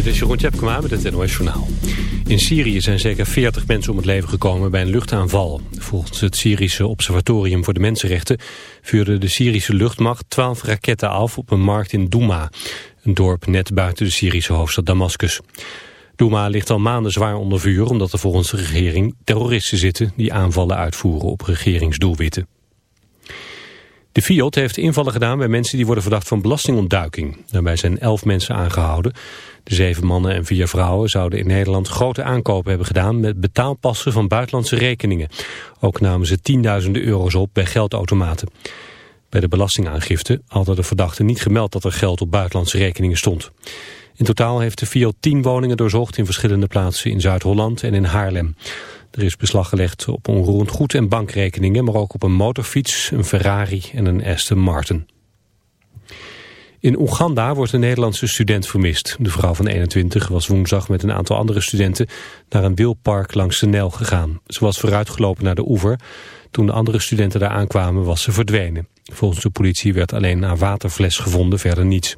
Dit is Jeroen Tjepkema met het NOS Journaal. In Syrië zijn zeker 40 mensen om het leven gekomen bij een luchtaanval. Volgens het Syrische Observatorium voor de Mensenrechten... vuurde de Syrische luchtmacht 12 raketten af op een markt in Douma. Een dorp net buiten de Syrische hoofdstad Damascus. Douma ligt al maanden zwaar onder vuur... omdat er volgens de regering terroristen zitten... die aanvallen uitvoeren op regeringsdoelwitten. De Fiat heeft invallen gedaan bij mensen die worden verdacht van belastingontduiking. Daarbij zijn elf mensen aangehouden. Zeven mannen en vier vrouwen zouden in Nederland grote aankopen hebben gedaan met betaalpassen van buitenlandse rekeningen. Ook namen ze tienduizenden euro's op bij geldautomaten. Bij de belastingaangifte hadden de verdachten niet gemeld dat er geld op buitenlandse rekeningen stond. In totaal heeft de Fiat tien woningen doorzocht in verschillende plaatsen in Zuid-Holland en in Haarlem. Er is beslag gelegd op onroerend goed en bankrekeningen, maar ook op een motorfiets, een Ferrari en een Aston Martin. In Oeganda wordt een Nederlandse student vermist. De vrouw van 21 was woensdag met een aantal andere studenten naar een wielpark langs de Nijl gegaan. Ze was vooruitgelopen naar de oever. Toen de andere studenten daar aankwamen was ze verdwenen. Volgens de politie werd alleen haar waterfles gevonden, verder niets.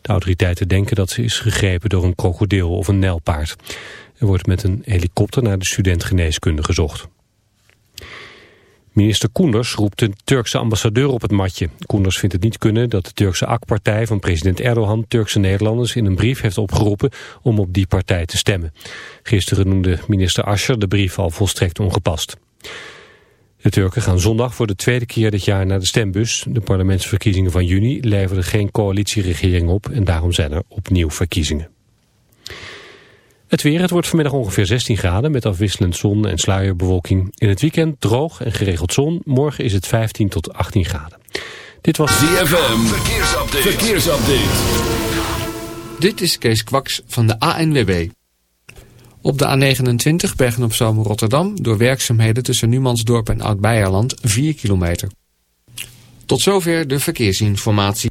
De autoriteiten denken dat ze is gegrepen door een krokodil of een nijlpaard. Er wordt met een helikopter naar de student geneeskunde gezocht. Minister Koenders roept de Turkse ambassadeur op het matje. Koenders vindt het niet kunnen dat de Turkse AK-partij van president Erdogan Turkse Nederlanders in een brief heeft opgeroepen om op die partij te stemmen. Gisteren noemde minister Ascher de brief al volstrekt ongepast. De Turken gaan zondag voor de tweede keer dit jaar naar de stembus. De parlementsverkiezingen van juni leverden geen coalitieregering op en daarom zijn er opnieuw verkiezingen. Het weer, het wordt vanmiddag ongeveer 16 graden met afwisselend zon en sluierbewolking. In het weekend droog en geregeld zon. Morgen is het 15 tot 18 graden. Dit was ZFM, verkeersupdate. verkeersupdate. Dit is Kees Kwaks van de ANWB. Op de A29 Bergen op Zoom Rotterdam door werkzaamheden tussen Numansdorp en Oud-Beierland 4 kilometer. Tot zover de verkeersinformatie.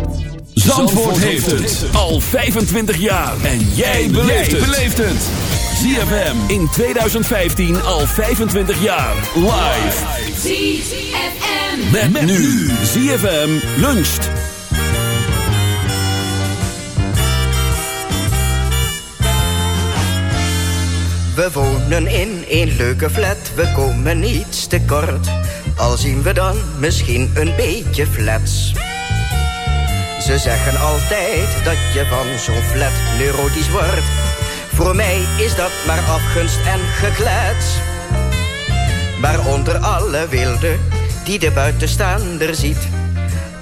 Zandvoort heeft het al 25 jaar. En jij beleeft het. ZFM in 2015 al 25 jaar. Live. ZFM. Met, nu. ZFM luncht. We wonen in een leuke flat, we komen niets te kort. Al zien we dan misschien een beetje flats. Ze zeggen altijd dat je van zo'n flat neurotisch wordt. Voor mij is dat maar afgunst en geklets. Maar onder alle wilde die de buitenstaander ziet,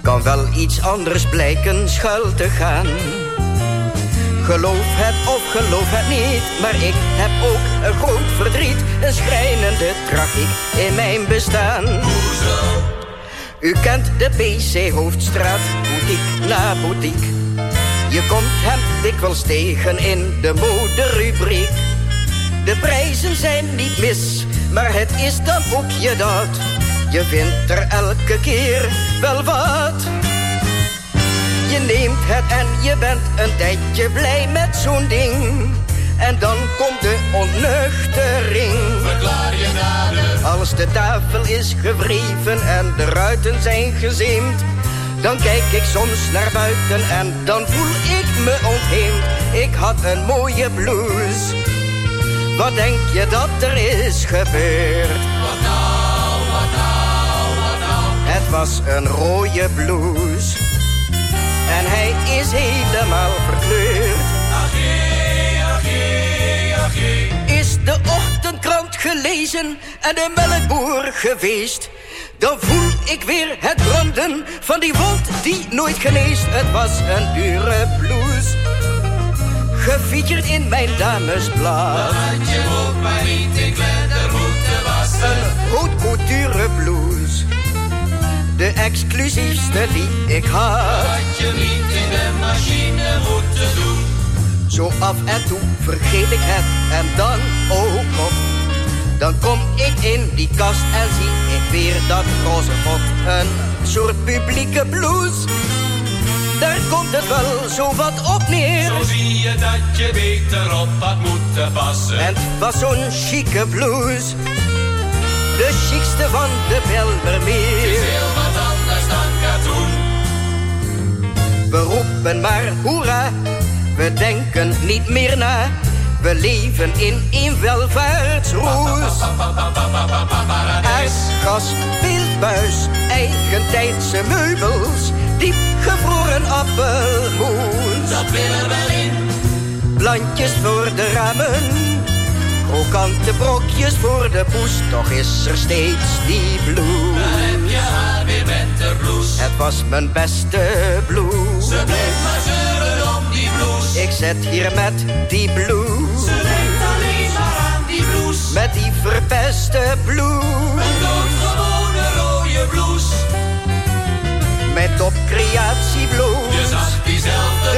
kan wel iets anders blijken schuil te gaan. Geloof het of geloof het niet, maar ik heb ook een groot verdriet, een schrijnende tragiek in mijn bestaan. U kent de PC Hoofdstraat, boutique na boutique. Je komt hem dikwijls tegen in de moderubriek. De prijzen zijn niet mis, maar het is dan ook je dat. Je vindt er elke keer wel wat. Je neemt het en je bent een tijdje blij met zo'n ding. En dan komt de onnuchtering. Verklaar je nader. Als de tafel is gewreven en de ruiten zijn gezeemd. Dan kijk ik soms naar buiten en dan voel ik me ontheemd. Ik had een mooie blouse. Wat denk je dat er is gebeurd? Wat nou, wat nou, wat nou? Het was een rode blouse. En hij is helemaal verkleurd. Achie, achie, achie. Is de ochtendkrant gelezen en de melkboer geweest? Dan voel ik weer het branden van die wond die nooit geneest. Het was een dure blouse. Gefeatured in mijn damesblad. Had je ook maar niet in moeten wassen. Een haute couture blouse. De exclusiefste die ik had. Had je niet in de machine moeten doen. Zo af en toe vergeet ik het en dan, oh god. Dan kom ik in die kast en zie ik weer dat roze pot. Een soort publieke blouse. Daar komt het wel zo wat op neer. Zo zie je dat je beter op had moeten passen. En het was zo'n chique blouse. De chicste van de Belmermeer. is heel wat anders dan katoen. We roepen maar hoera, we denken niet meer na. We leven in een welvaartsroes. Aardgas, beeldbuis, eigentijdse meubels, diep gevroren appelmoes. Dat wil er wel in. Plantjes voor de ramen, krokante brokjes voor de poes. Toch is er steeds die blouse. Dan heb je haar weer met de blouse. Het was mijn beste blouse. Ze bleef maar blouse. Ik zit hier met die blouse. Ze denkt alleen maar aan die blouse. Met die verpeste blouse. Een doodgewone rode blouse. Met op creatie Je blouse. zag diezelfde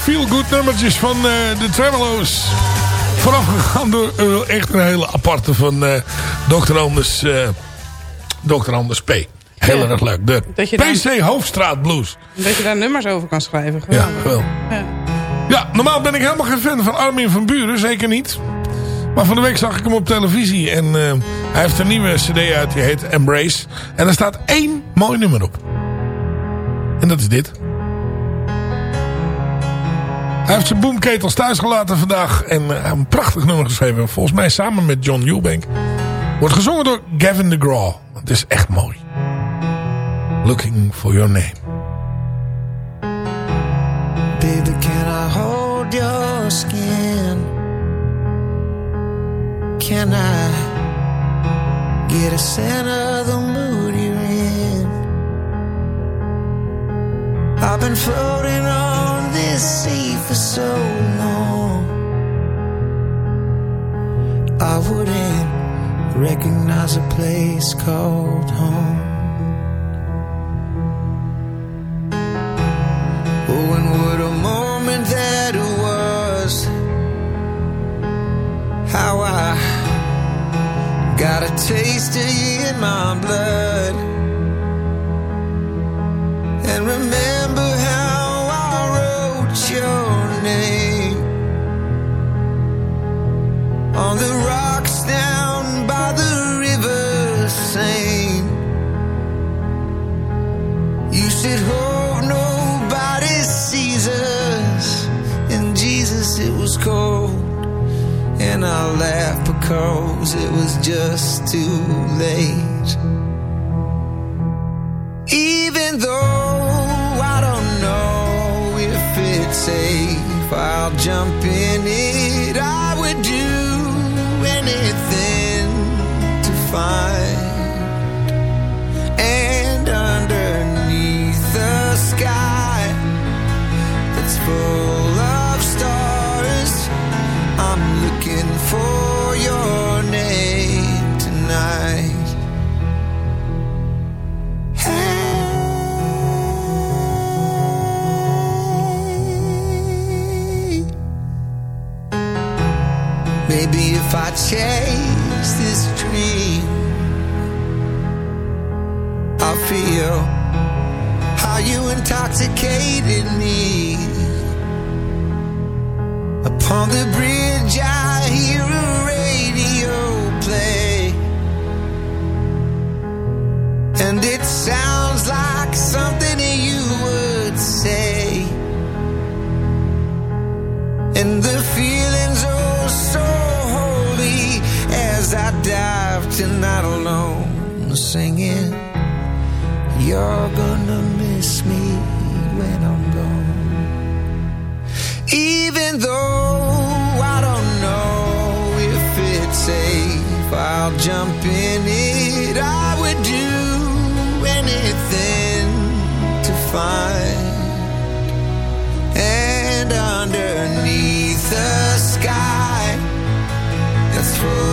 feel-good nummertjes van eh, de Tremolo's. Voorafgegaan door eh, echt een hele aparte van eh Dr. Anders. Dr. Anders P. Heel Ja. erg leuk. De daar- PC Hoofdstraat Blues. Dat je daar nummers over kan schrijven. Ja, wel. Ja. Ja, normaal ben ik helemaal geen fan van Armin van Buren. Zeker niet. Maar van de week zag ik hem op televisie. En hij heeft een nieuwe cd uit. Die heet Embrace. En er staat één mooi nummer op. En dat is dit. Hij heeft zijn boomketels thuis gelaten vandaag. En eh, een prachtig nummer geschreven. Volgens mij samen met John Eubank. Wordt gezongen door Gavin DeGraw. Het is echt mooi. Looking for your name. Baby, can I hold your skin? Can I get a sense of the mood you're? I've been floating on this sea for so long. I wouldn't recognize a place called home. Oh, and what a moment that it was. How I got a taste of you in my blood. And I laughed because it was just too late. Even though I don't know if it's safe, I'll jump in it. I would do anything to find and underneath the sky that's full chase this dream, I feel how you intoxicated me. Upon the bridge, You're gonna miss me when I'm gone. Even though I don't know if it's safe, I'll jump in it. I would do anything to find. And underneath the sky that's full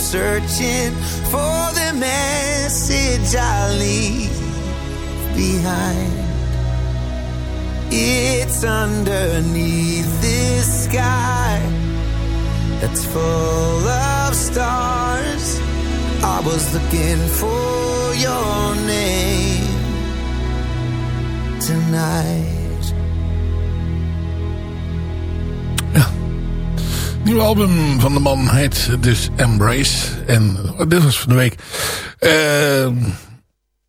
searching for the message I leave behind, it's underneath this sky that's full of stars. I was looking for your name tonight. nieuwe album van de man heet dus Embrace. En oh, dit was van de week. Uh,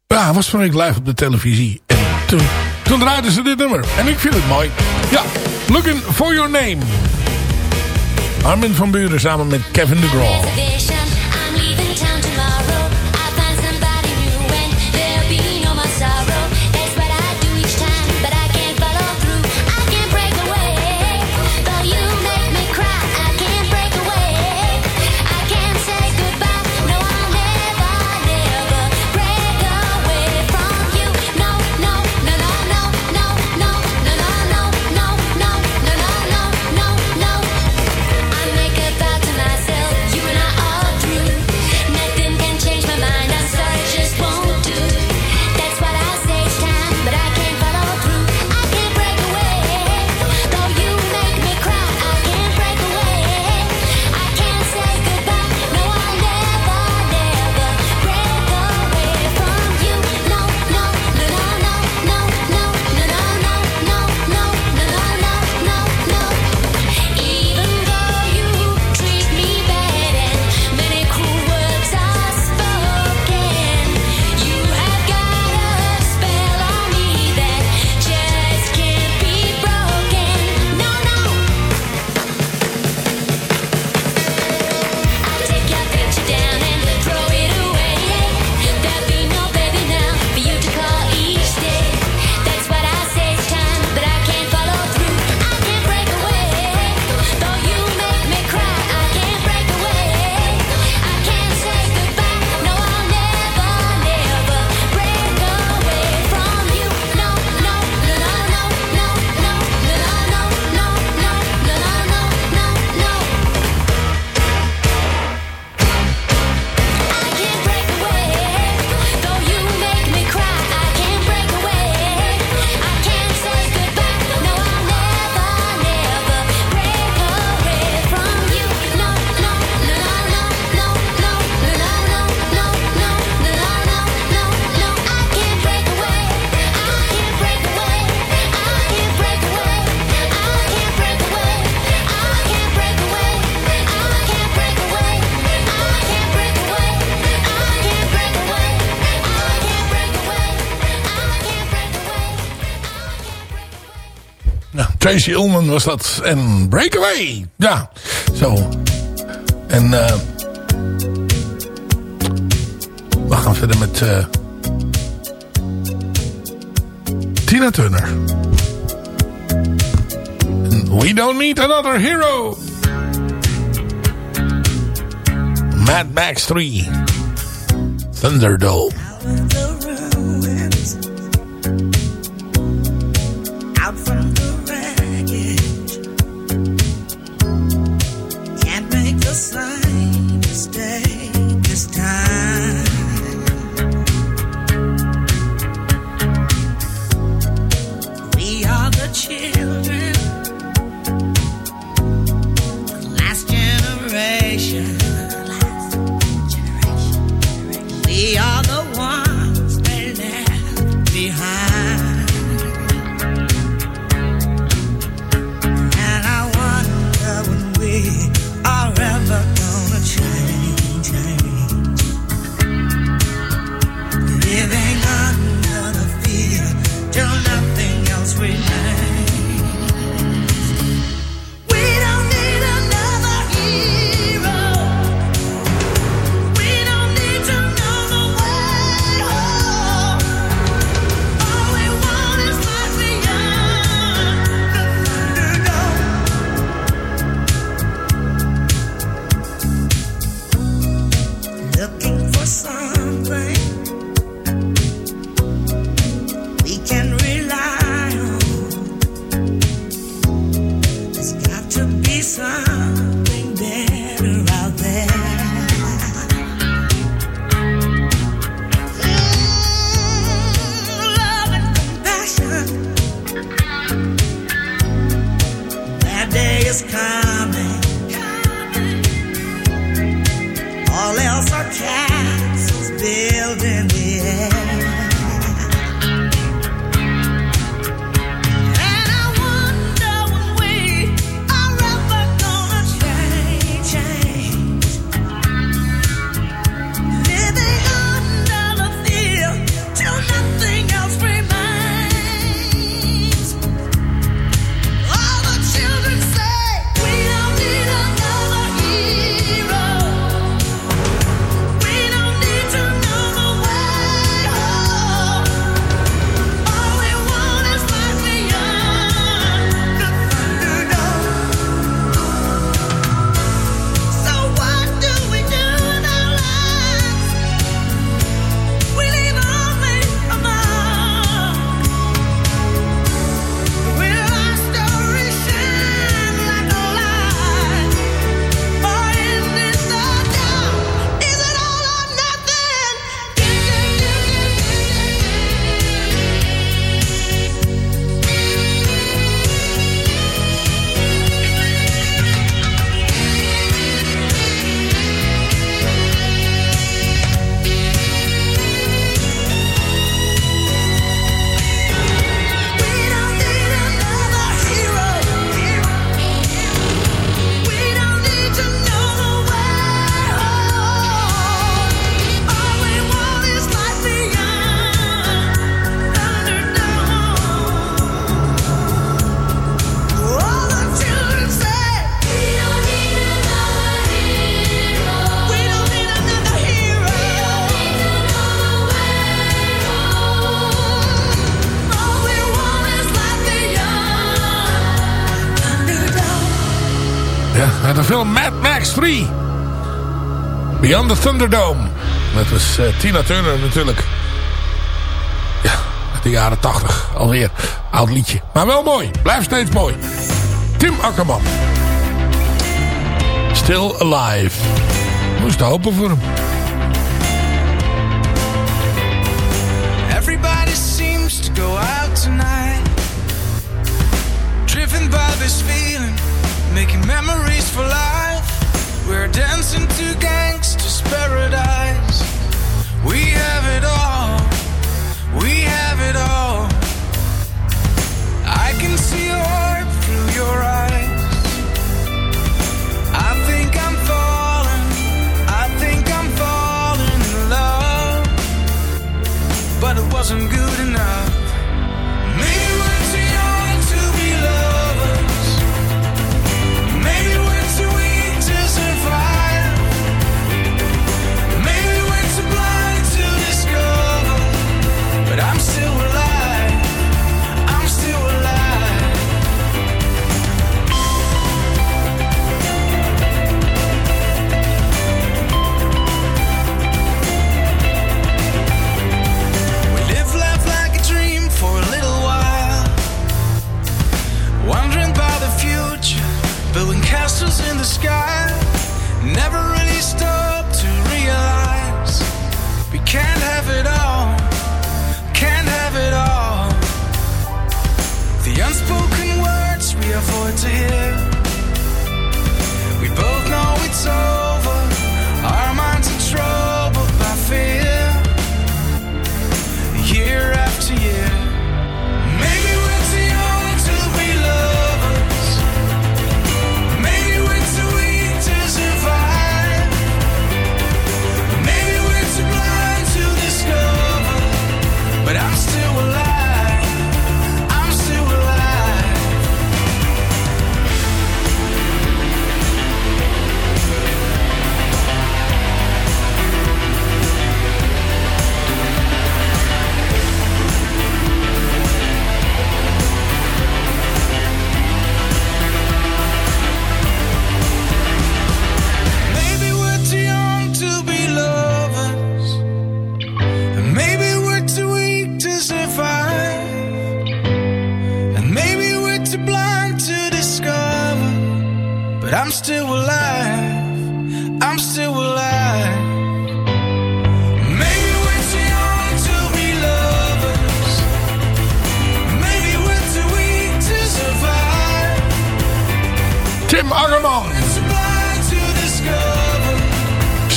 ja, was van de week live op de televisie. En toen, toen draaiden ze dit nummer. En ik vind het mooi. Ja, Looking for Your Name. Armin van Buren samen met Kevin de Graaf. Tracy Ullman was dat. En Breakaway. Ja, zo. En uh, we gaan verder met eh, Tina Turner. We don't need another hero. Mad Max 3. Thunderdome. Beyond the Thunderdome. Dat was eh, Tina Turner natuurlijk. Ja, uit de jaren 80. Alweer. Oud liedje. Maar wel mooi. Blijft steeds mooi. Tim Akkerman. Still Alive. Moest hopen voor hem. Everybody seems to go out tonight. Driven by this feeling, making memories for life. We're dancing to gangsters' paradise. We have it all, we have it all. I can see your heart through your eyes. I think I'm falling, I think I'm falling in love but it wasn't good enough.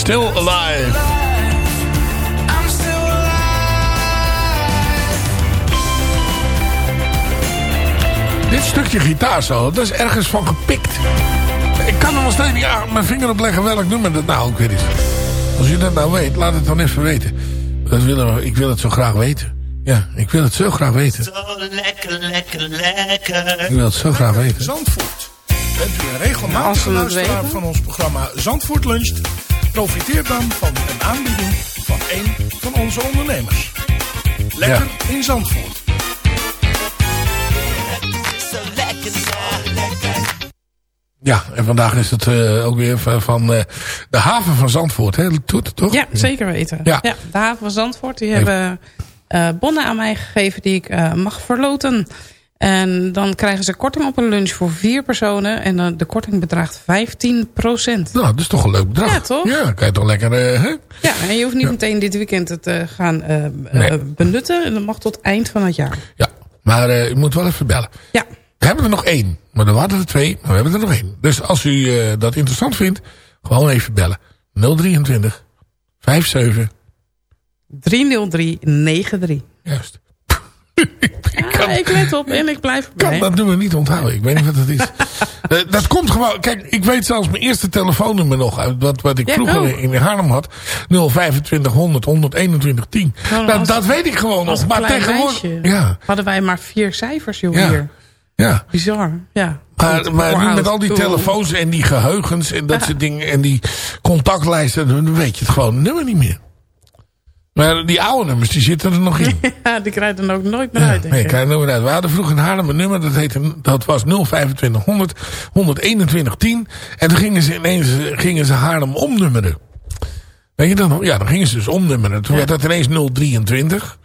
Still Alive. I'm still alive. Dit stukje gitaarsolo, dat is ergens van gepikt. Ik kan er nog steeds niet aan mijn vinger op leggen welk nummer dat nou ook weer is. Als je dat nou weet, laat het dan even weten. Dat willen we, ik wil het zo graag weten. Ja, ik wil het zo graag weten. Lekker, lekker, lekker. Ik wil het zo graag weten. Zandvoort. Bent u een we het luisteraar van ons programma Zandvoort Luncht? Profiteer dan van een aanbieding van een van onze ondernemers. Lekker in Zandvoort. Ja, en vandaag is het eh, ook weer van, van eh, de haven van Zandvoort, hè? Toet, toch? Ja, zeker weten. Ja. de haven van Zandvoort die hebben eh, bonnen aan mij gegeven die ik eh, mag verloten. En dan krijgen ze korting op een lunch voor vier personen. En de korting bedraagt 15 procent. Nou, dat is toch een leuk bedrag. Ja, toch? Ja, kan je toch lekker... eh, hè? Ja, en je hoeft niet meteen dit weekend het te gaan eh, eh, Nee. benutten. En dat mag tot eind van het jaar. Ja, maar eh, u moet wel even bellen. Ja. We hebben er nog één. Maar er waren er twee, maar we hebben er nog één. Dus als u eh, dat interessant vindt, gewoon even bellen. 023 57 30393. Juist. Ik let op en ik blijf kan erbij. dat nummer niet onthouden. Ik weet niet wat het is. Eh, dat komt gewoon... Kijk, ik weet zelfs mijn eerste telefoonnummer nog. uit Wat, wat ik Ja, vroeger oh. in Haarlem had. 025 100 121 10. Nou, dat, als- dat weet ik gewoon Als nog. Maar tegenwoordig... meisje Ja, hadden wij maar vier cijfers, joh, Ja. hier. ja. Bizar, ja. Maar, nu met al die telefoons en die geheugens en dat soort dingen. En die contactlijsten. Dan weet je het gewoon nummer niet meer. Maar die oude nummers, die zitten er nog in. Ja, die krijgt er ook nooit meer uit, Nee, ik. kijk nou uit. We hadden vroeger in Haarlem een nummer, dat, heette, dat was 02500, 12110. En toen gingen ze ineens gingen ze Haarlem omnummeren. Weet je dat nog? Ja, dan gingen ze dus omnummeren. Toen werd dat ineens 023.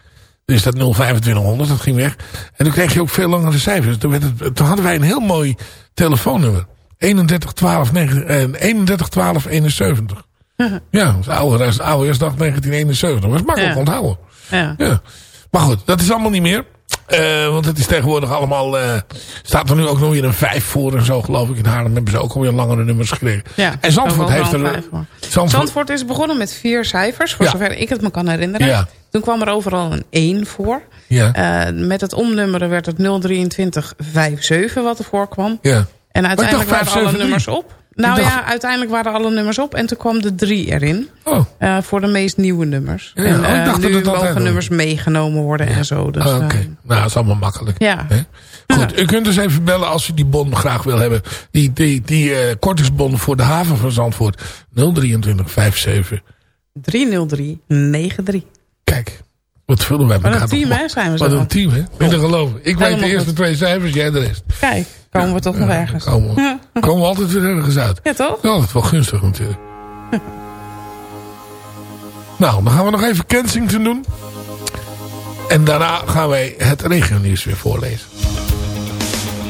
Dus dat 02500, dat ging weg. En toen kreeg je ook veel langere cijfers. Toen, werd het, toen hadden wij een heel mooi telefoonnummer. 3112 3112 71. Ja, dat oude, oudejaarsdag 1971. Dat was makkelijk Ja. onthouden. Ja. Ja. Maar goed, dat is allemaal niet meer. Eh, want het is tegenwoordig allemaal... eh, staat er nu ook nog weer een 5 voor en zo, geloof ik. In Haarlem hebben ze ook alweer langere nummers gekregen. Ja, en Zandvoort heeft er... vijf voor. Zandvoort, Zandvoort is begonnen met vier cijfers, voor Ja. zover ik het me kan herinneren. Ja. Toen kwam er overal een 1 voor. Ja. Eh, met het omnummeren werd het 023 57 wat ervoor kwam. ja. En uiteindelijk waren alle 573. nummers op. Nou dacht- ja, uiteindelijk waren alle nummers op. En toen kwam de 3 erin. Oh. eh, voor de meest nieuwe nummers. Ja, en oh, dat nu altijd mogen nummers meegenomen worden en zo. Dus, Ah, Oké, eh, nou dat is allemaal makkelijk. ja. Hè? Goed, u kunt dus even bellen als u die bon graag wil hebben. Die, die, die kortingsbon voor de haven van Zandvoort. 023 57. 303 93. Kijk, wat vullen wij Wat een elkaar team, hè, zijn we Wat een team, hè? Niet te geloven. Ik weet de Helemaal eerste goed. twee cijfers, jij de rest. Kijk, komen we toch nog ergens. Komen we, komen we altijd weer ergens uit. Ja, toch? Ja, dat is wel gunstig natuurlijk. nou, dan gaan we nog even Kensington doen. En daarna gaan wij het regionieuws weer voorlezen.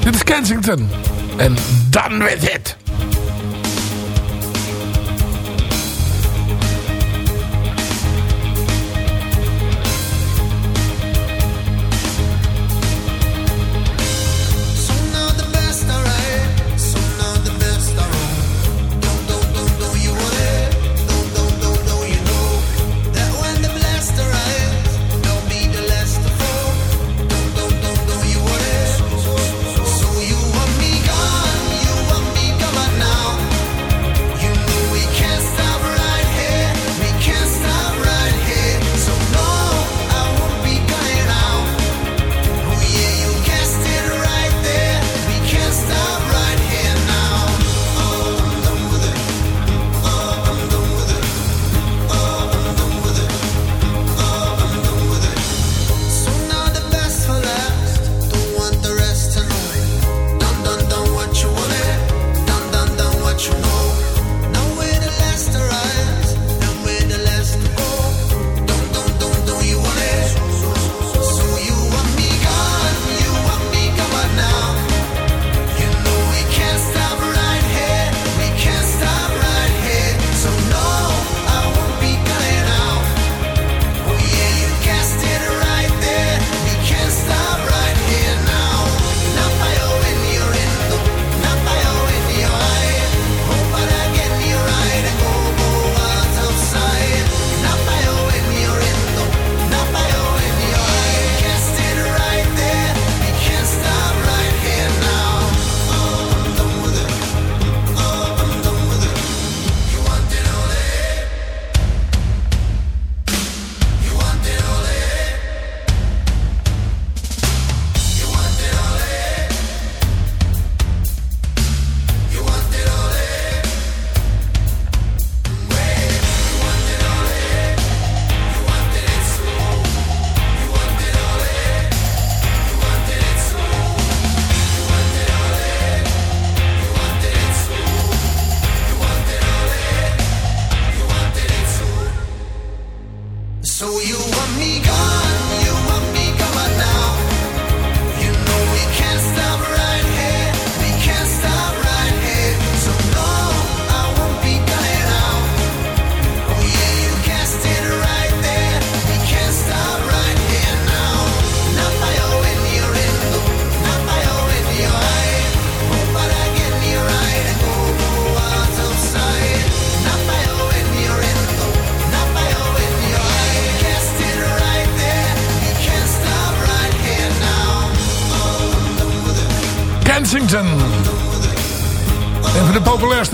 Dit is Kensington. En done with it.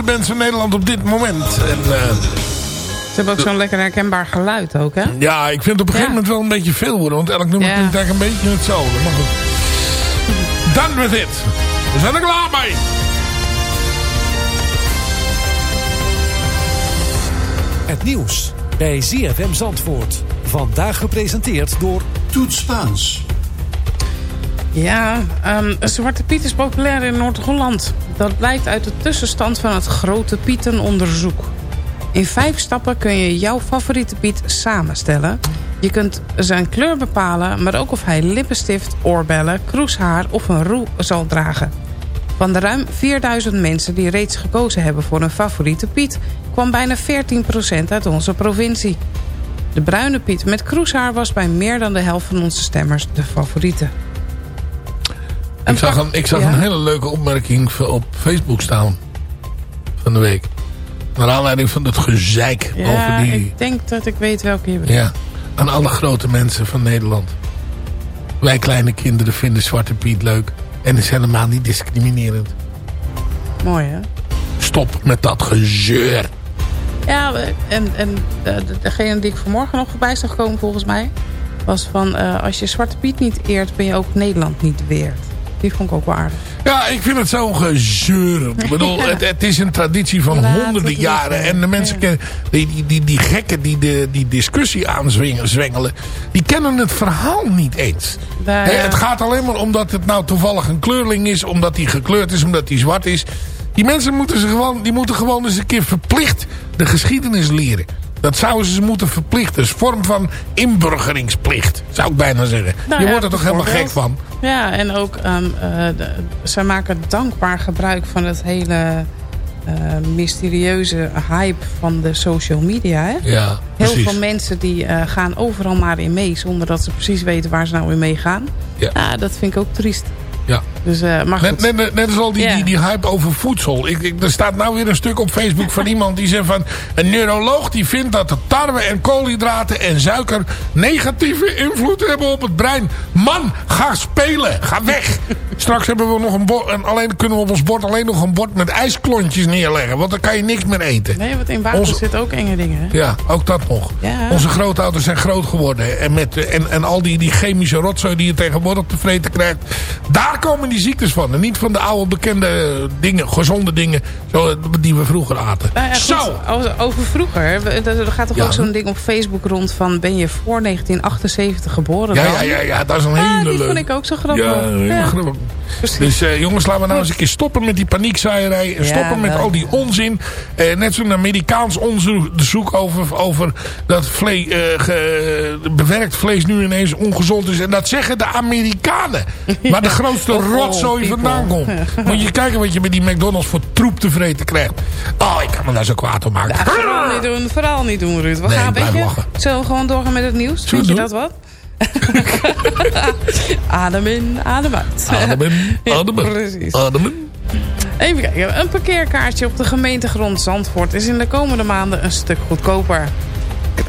Bands in Nederland op dit moment. En, eh, Ze hebben ook zo'n lekker herkenbaar geluid ook, hè? ja, ik vind het op een gegeven moment wel een beetje veel worden. Want elk nummer Ja. klinkt eigenlijk een beetje hetzelfde. Maar goed. Done with it. We zijn er klaar mee. Het nieuws bij ZFM Zandvoort. Vandaag gepresenteerd door Toet Spaans. Ja, ehm, Zwarte Piet is populair in Noord-Holland. Dat blijkt uit de tussenstand van het Grote Pietenonderzoek. In vijf stappen kun je jouw favoriete Piet samenstellen. Je kunt zijn kleur bepalen, maar ook of hij lippenstift, oorbellen, kroeshaar of een roe zal dragen. Van de ruim 4000 mensen die reeds gekozen hebben voor een favoriete Piet... kwam bijna 14% uit onze provincie. De bruine Piet met kroeshaar was bij meer dan de helft van onze stemmers de favoriete. Ik zag, een, ik zag Ja? een hele leuke opmerking op Facebook staan. Van de week. Naar aanleiding van het gezeik Ja, over die... ik denk dat ik weet welke je bedoelt. Ja, aan alle grote mensen van Nederland. Wij kleine kinderen vinden Zwarte Piet leuk. En is helemaal niet discriminerend. Mooi, hè? Stop met dat gezeur. Ja, en, en eh, de- degene die ik vanmorgen nog voorbij zag komen volgens mij... was van, eh, als je Zwarte Piet niet eert, ben je ook Nederland niet weerd. Die vond ik ook wel aardig. Ja, ik vind het zo'n gezeur. Ik bedoel, het, het is een traditie van honderden jaren. En de mensen kennen, die, die, die, die gekken die de, die discussie aanzwengelen, die kennen het verhaal niet eens. Daar, het gaat alleen maar omdat het nou toevallig een kleurling is, omdat hij gekleurd is, omdat hij zwart is. Die mensen moeten, ze gewoon, die moeten gewoon eens een keer verplicht de geschiedenis leren. Dat zouden ze ze moeten verplichten. Een vorm van inburgeringsplicht, zou ik bijna zeggen. Nou Je ja, wordt er toch helemaal gek van. Ja, en ook, de- zij maken dankbaar gebruik van het hele eh, mysterieuze hype van de social media. Hè? Ja, Heel veel mensen die eh, gaan overal maar in mee, zonder dat ze precies weten waar ze nou in meegaan. Ja. dat vind ik ook triest. Ja. Dus, eh, maar goed. Net, net, net als al die, die, die hype over voedsel. Ik, ik, er staat nou weer een stuk op Facebook van iemand die zegt van... Een neuroloog die vindt dat de tarwe en koolhydraten en suiker... negatieve invloed hebben op het brein. Man, ga spelen. Ga weg. Straks hebben we nog een bord... En alleen kunnen we op ons bord alleen nog een bord met ijsklontjes neerleggen. Want dan kan je niks meer eten. Nee, want in water Onze- zitten ook enge dingen. Hè? Ja, ook dat nog. Ja. Onze grootouders zijn groot geworden. En, met, en, en al die, die chemische rotzooi die je tegenwoordig te vreten krijgt. Daar komen die ziektes van. En niet van de oude bekende dingen, gezonde dingen. Zo, die we vroeger aten. Nou ja, Zo! over- vroeger. Er gaat toch Ja. ook zo'n ding op Facebook rond van... ben je voor 1978 geboren Ja, ja, ja, ja, dat is een hele die leuke. vond ik ook zo grappig. Ja, grappig. Dus eh, jongens, laten we nou eens een keer stoppen met die paniekzaaierij. Stoppen met al die onzin. Eh, net zo'n Amerikaans onderzoek over, over dat vlee, ge- bewerkt vlees nu ineens ongezond is. En dat zeggen de Amerikanen. Waar de grootste Of all rotzooi people. vandaan komt. Moet je kijken wat je met die McDonald's voor troep te vreten krijgt. Oh, ik kan me daar zo kwaad om maken. Ja, vooral niet doen, vooral niet doen, Ruud. We Nee, gaan, blijf weet je, lachen. zullen we gewoon doorgaan met het nieuws? Vind je dat wat? adem in, adem uit. Adem in, adem in, Precies. adem in. Even kijken. Een parkeerkaartje op de gemeentegrond Zandvoort is in de komende maanden een stuk goedkoper.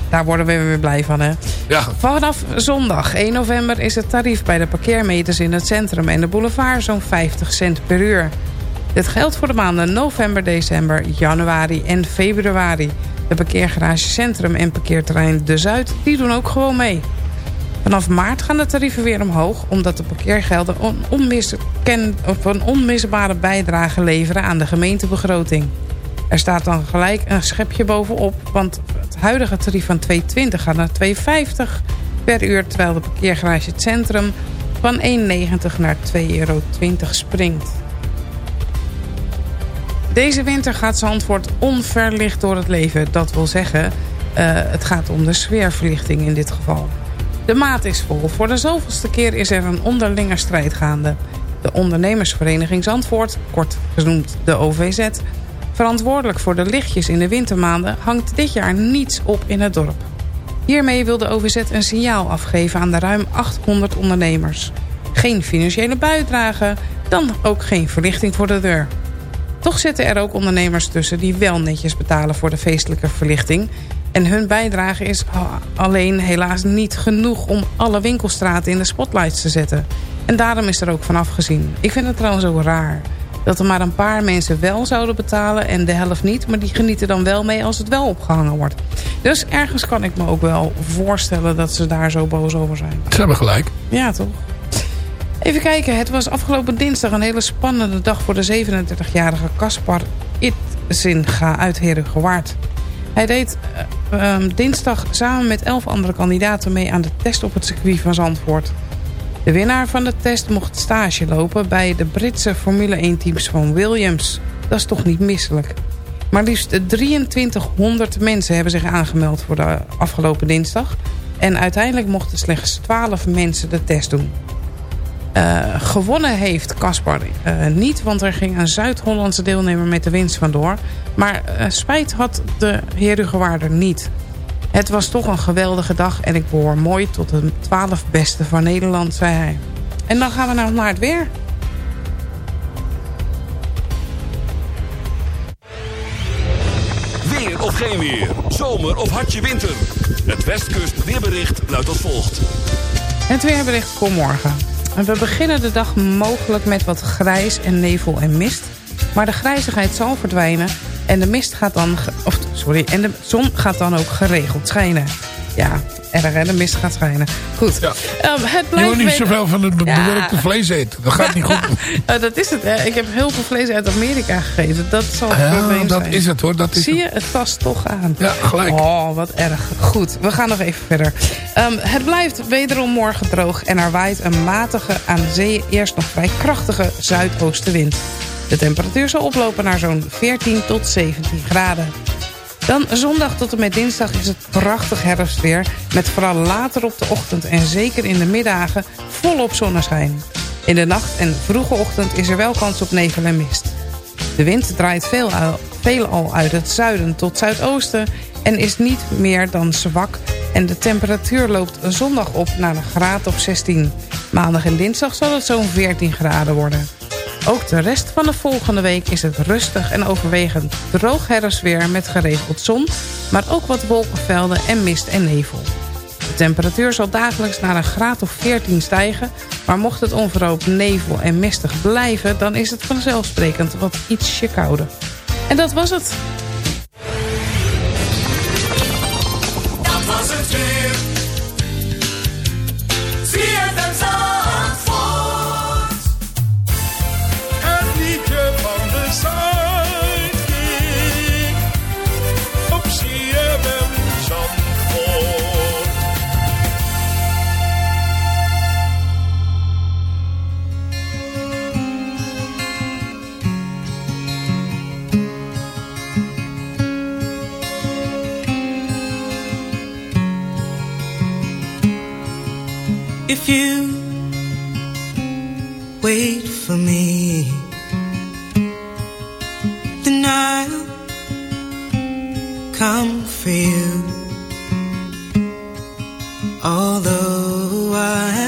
Daar worden we weer blij van, hè? Ja. Vanaf zondag 1 november is het tarief bij de parkeermeters in het centrum en de boulevard zo'n 50 cent per uur. Dit geldt voor de maanden november, december, januari en februari. De parkeergarage Centrum en parkeerterrein De Zuid, die doen ook gewoon mee. Vanaf maart gaan de tarieven weer omhoog... omdat de parkeergelden een, onmisken, of een onmisbare bijdrage leveren aan de gemeentebegroting. Er staat dan gelijk een schepje bovenop... want het huidige tarief van 2,20 gaat naar 2,50 per uur... terwijl de parkeergarage het centrum van 1,90 naar 2,20 euro springt. Deze winter gaat Zandvoort onverlicht door het leven. Dat wil zeggen, eh, het gaat om de sfeerverlichting in dit geval. De maat is vol. Voor de zoveelste keer is er een onderlinge strijd gaande. De ondernemersvereniging Zandvoort, kort genoemd de OVZ... verantwoordelijk voor de lichtjes in de wintermaanden... hangt dit jaar niets op in het dorp. Hiermee wil de OVZ een signaal afgeven aan de ruim 800 ondernemers. Geen financiële bijdrage, dan ook geen verlichting voor de deur. Toch zitten er ook ondernemers tussen die wel netjes betalen voor de feestelijke verlichting. En hun bijdrage is alleen helaas niet genoeg om alle winkelstraten in de spotlights te zetten. En daarom is er ook van afgezien. Ik vind het trouwens ook raar dat er maar een paar mensen wel zouden betalen en de helft niet. Maar die genieten dan wel mee als het wel opgehangen wordt. Dus ergens kan ik me ook wel voorstellen dat ze daar zo boos over zijn. Ze hebben gelijk. Ja, toch? Even kijken, het was afgelopen dinsdag een hele spannende dag voor de 37-jarige Caspar Itzinga uit Herugewaard. Hij deed eh, ehm, dinsdag samen met elf andere kandidaten mee aan de test op het circuit van Zandvoort. De winnaar van de test mocht stage lopen bij de Britse Formule 1 teams van Williams. Dat is toch niet misselijk. Maar liefst 2300 mensen hebben zich aangemeld voor de afgelopen dinsdag. En uiteindelijk mochten slechts 12 mensen de test doen. Eh, gewonnen heeft Caspar eh, niet, want er ging een Zuid-Hollandse deelnemer met de winst vandoor. Maar eh, spijt had de heer Hugewaarder niet. Het was toch een geweldige dag en ik behoor mooi tot de 12 beste van Nederland, zei hij. En dan gaan we nou naar het weer. Weer of geen weer. Zomer of hartje winter. Het Westkust weerbericht luidt als volgt. Het weerbericht voor morgen. En We beginnen de dag mogelijk met wat grijs en nevel en mist. Maar de grijzigheid zal verdwijnen en de mist gaat dan... Of, sorry, en de zon gaat dan ook geregeld schijnen. Ja, erg hè, de mist gaat schijnen. Goed. Ehm, het Je moet niet week- zoveel van het be- Ja. bewerkte vlees eten. Dat gaat niet goed. Dat is het, hè. Ik heb heel veel vlees uit Amerika gegeten. Dat zal het Ja, probleem dat zijn. is het hoor. Dat is Zie je, het tast toch aan. Ja, gelijk. Oh, wat erg. Goed, we gaan nog even verder. Ehm, het blijft wederom morgen droog en er waait een matige, aan zee eerst nog vrij krachtige zuidoostenwind. De temperatuur zal oplopen naar zo'n 14 tot 17 graden. Dan zondag tot en met dinsdag is het prachtig herfstweer... met vooral later op de ochtend en zeker in de middagen volop zonneschijn. In de nacht en vroege ochtend is er wel kans op nevel en mist. De wind draait veel, veelal uit het zuiden tot zuidoosten... en is niet meer dan zwak en de temperatuur loopt zondag op naar een graad of 16. Maandag en dinsdag zal het zo'n 14 graden worden. Ook de rest van de volgende week is het rustig en overwegend droog herfstweer met geregeld zon... maar ook wat wolkenvelden en mist en nevel. De temperatuur zal dagelijks naar een graad of 14 stijgen... maar mocht het onverhoopt nevel en mistig blijven... dan is het vanzelfsprekend wat ietsje kouder. En dat was het. If you wait for me, then I'll come for you. Although I've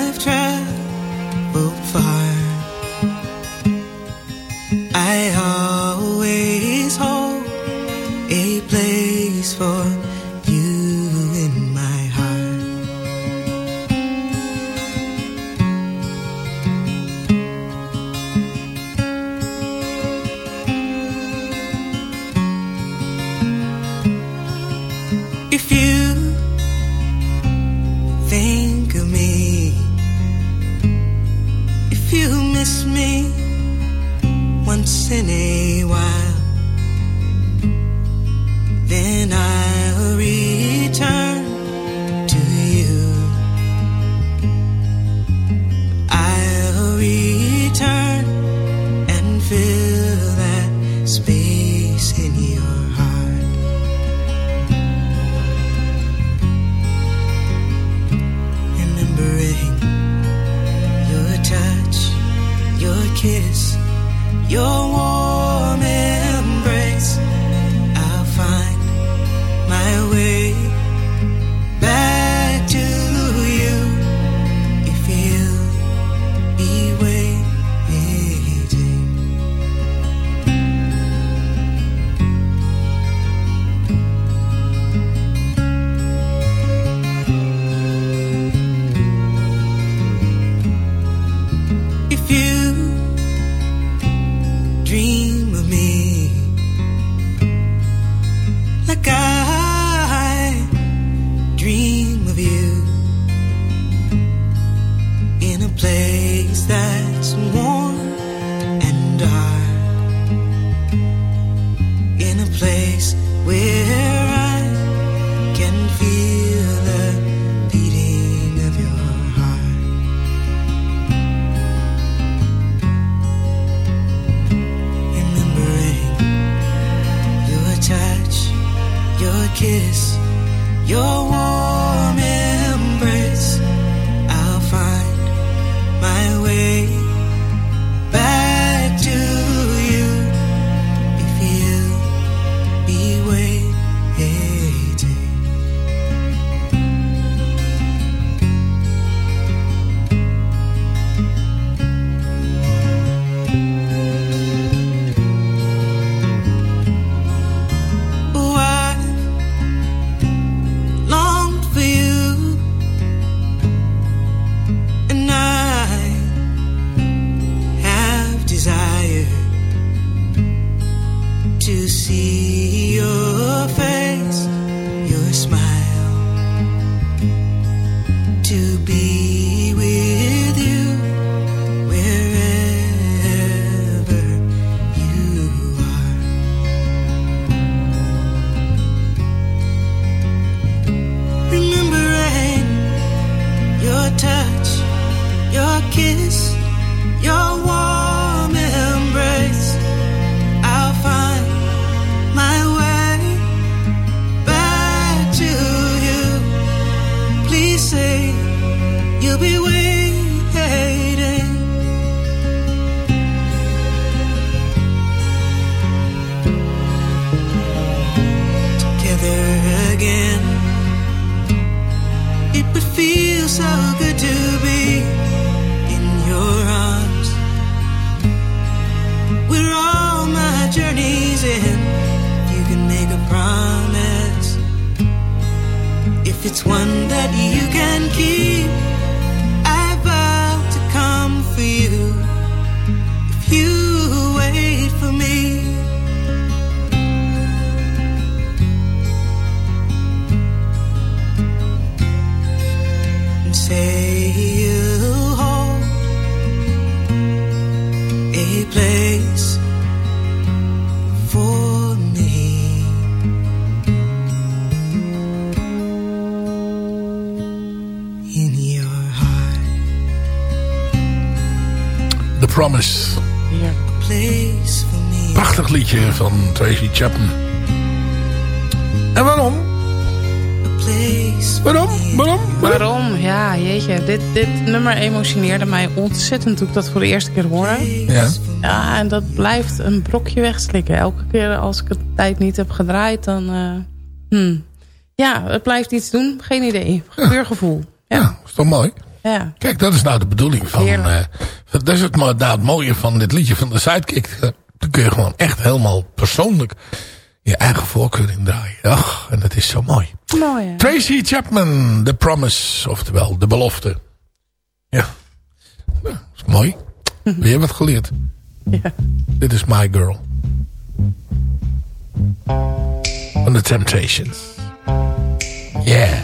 with It would feel so good to be in your arms. All my journeys. You can make a promise. If it's one that you can keep, Promise. Prachtig liedje van Tracy Chapman. En waarom? Place Waarom? Waarom? Waarom? Ja, jeetje. Dit, dit nummer emotioneerde mij ontzettend toen ik dat voor de eerste keer hoorde. Ja. Ja, en dat blijft een brokje wegslikken. Elke keer als ik het tijd niet heb gedraaid, dan... eh, hmm. Ja, het blijft iets doen. Geen idee. Geurgevoel. Ja. Is toch mooi? Ja. Kijk, dat is nou de bedoeling van... eh, dat is het, mo- nou, het mooie van dit liedje van de Sidekick. Dan kun je gewoon echt helemaal persoonlijk je eigen voorkeur indraaien. Ach, en dat is zo mooi. Mooi, hè? Tracy Chapman, The Promise, oftewel de belofte. Ja, is mooi. Weer wat geleerd. Ja. Dit is My Girl. Van The Temptations. Yeah.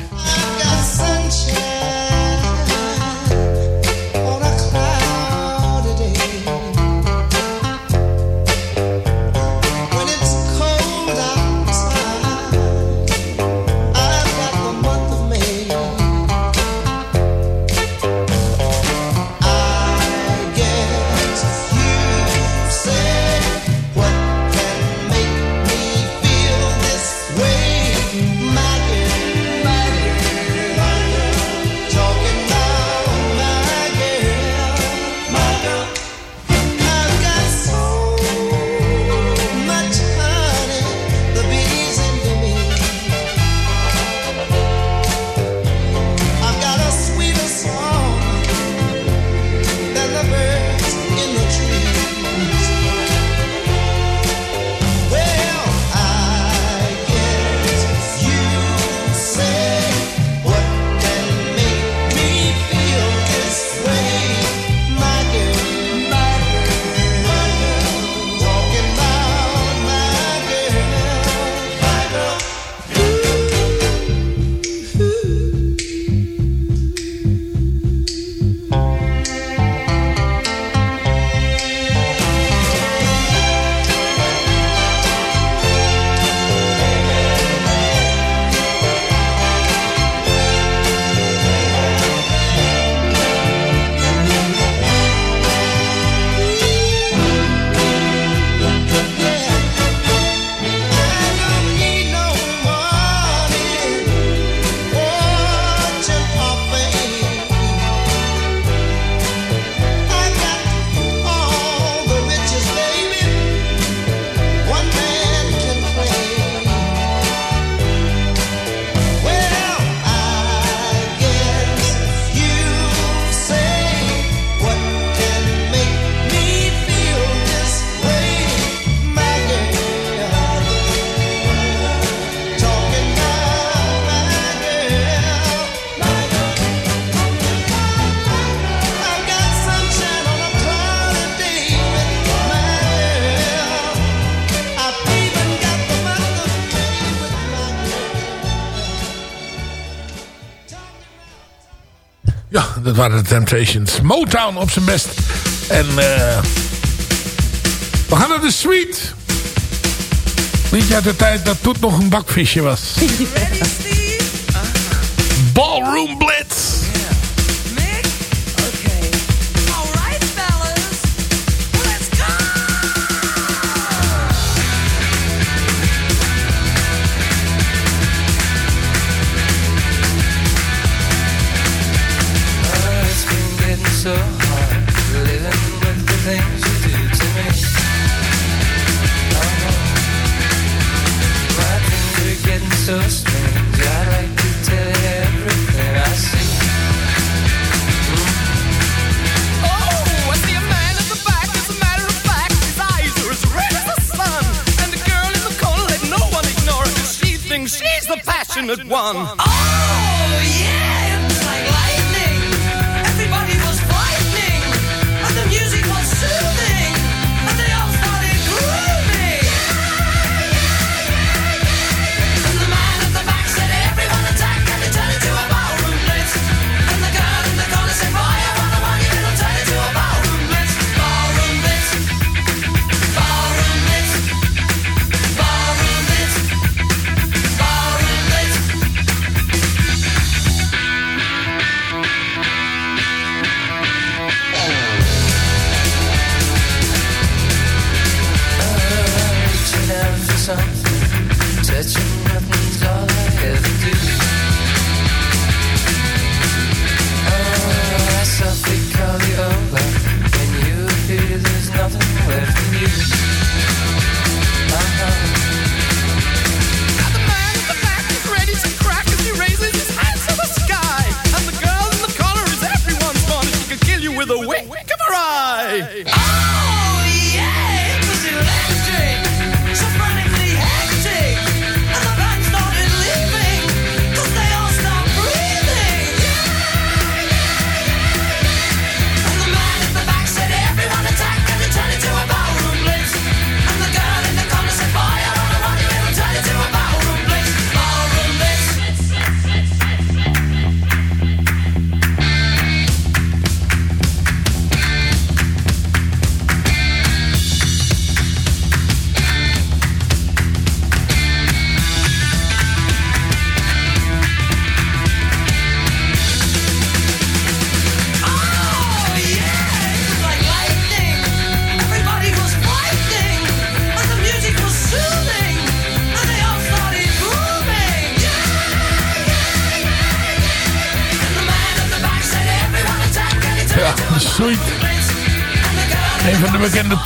waren de Temptations. Motown op zijn best. En eh, we gaan naar de suite. Liedje uit de tijd dat Toet nog een bakvisje was. one.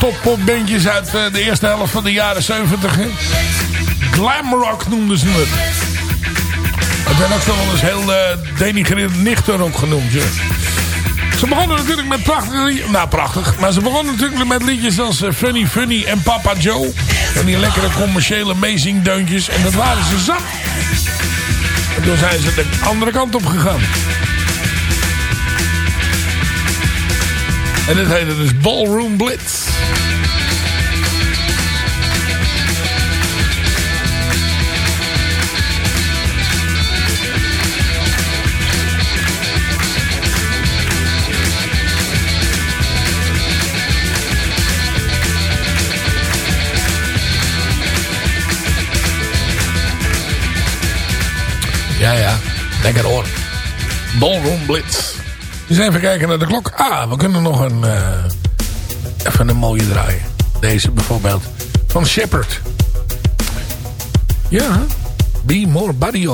toppopbandjes uit eh, de eerste helft van de jaren 70. Glamrock noemden ze het. Het werd ook zo wel eens heel uh, denigrerend genoemd. Ze begonnen natuurlijk met prachtige liedjes. Nou, prachtig. Maar ze begonnen natuurlijk met liedjes als eh, Funny Funny en Papa Joe. En die lekkere commerciële amazing deuntjes. En dat waren ze zat. En toen zijn ze de andere kant op gegaan. En dit heet het dus Ballroom Blitz. Ja, ja. Lekker hoor. Ballroom Blitz. Dus even kijken naar de klok. Ah, we kunnen nog een... Eh, even een mooie draaien. Deze bijvoorbeeld. Van Shepard. Ja. Be More Body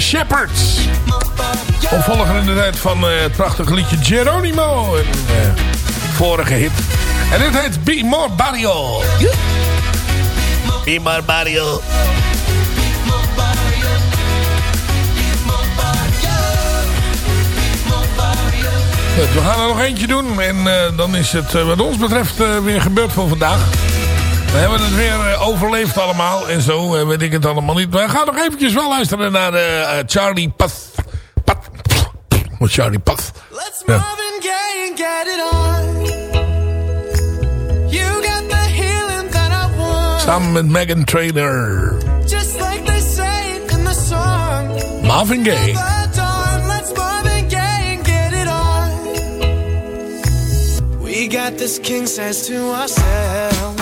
Shepherds. Opvolger in de tijd van eh, het prachtige liedje Geronimo. Een eh, vorige hit. En dit heet Be More Barrio. Be More Barrio. We gaan er nog eentje doen. En eh, dan is het wat ons betreft weer gebeurd voor vandaag. We hebben het weer eh, overleefd allemaal. En zo eh, weet ik het allemaal niet. Maar gaan nog eventjes wel luisteren naar eh, Charlie Path. Path. Oh, Charlie Path. Let's Ja. Marvin Gaye and get it on. You got the healing that I want. Samen met Megan Trainor. Just like they say in the song. Marvin Gaye. And. We got this king size to ourselves.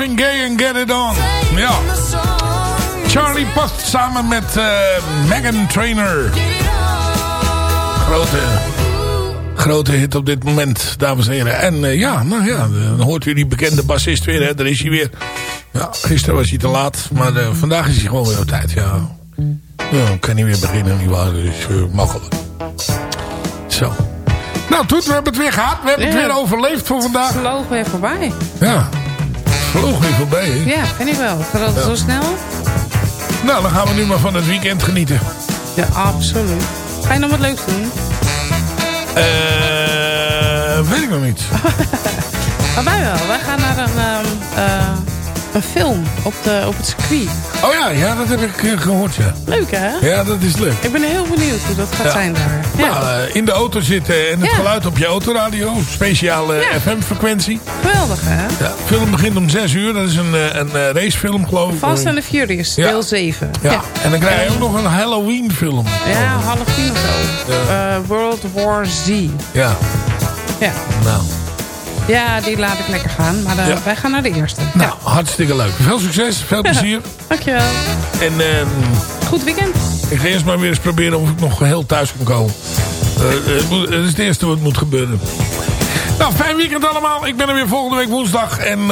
Marvin Gaye and get it on. Ja. Charlie Puth samen met eh, Megan Trainor. Grote, grote hit op dit moment, dames en heren. En eh, ja, nou ja, dan hoort u die bekende bassist weer. Hè. Daar is hij weer. Ja, gisteren was hij te laat, maar eh, vandaag is hij gewoon weer op tijd. Ja, ja dan kan hij weer beginnen, nietwaar. Dus uh, makkelijk. Zo. Nou, Toet, we hebben het weer gehad. We hebben het weer overleefd voor vandaag. Vloog weer voorbij. Ja, vloog weer voorbij. Hè? Ja, vind ik wel. Dat Ja. zo snel? Nou, dan gaan we nu maar van het weekend genieten. Ja, absoluut. Ga je nog wat leuks doen? Eh, weet ik nog niet. Maar wij wel. Wij gaan naar een, ehm, eh, een film op, de, op het circuit. Oh ja, ja, dat heb ik eh, gehoord, ja. Leuk, hè? Ja, dat is leuk. Ik ben heel benieuwd hoe dat gaat Ja. zijn daar. Ja. Nou, eh, in de auto zitten en het Ja. geluid op je autoradio. Speciale Ja. FM-frequentie. Geweldig, hè? Ja, de film begint om 6 uur. Dat is een, eh, een eh, racefilm, geloof ik. Fast and the Furious, deel 7. Ja. En dan krijg je ook nog een Halloween film. Ja, half tien of zo. Eh, World War Z. Ja, Ja. nou. Ja, die laat ik lekker gaan. Maar eh, wij gaan naar de eerste. Nou, hartstikke leuk. Veel succes, veel plezier. Dankjewel. En ehm, Goed weekend. ik ga eerst maar weer eens proberen of ik nog heel thuis kan komen. Eh, het, moet- het is het eerste wat moet gebeuren. Nou, fijn weekend allemaal. Ik ben er weer volgende week woensdag. En, eh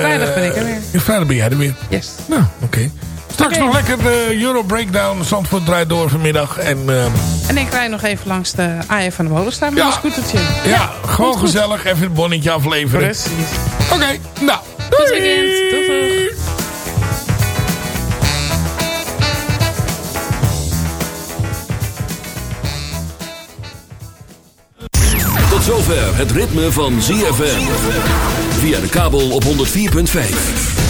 Vrijdag ben ik er weer. Vrijdag ben jij er weer. Yes. Nou, oké. Straks nog lekker de Euro Breakdown. Zandvoort draait door vanmiddag. En ehm, En ik rij nog even langs de AF van de Molenstraat met Ja. een scootertje. ja, gewoon goed, goed. gezellig. Even het bonnetje afleveren. Precies. Oké, nou. Weekend. Doeg, doeg. Tot zover het ritme van ZFM. Via de kabel op 104.5.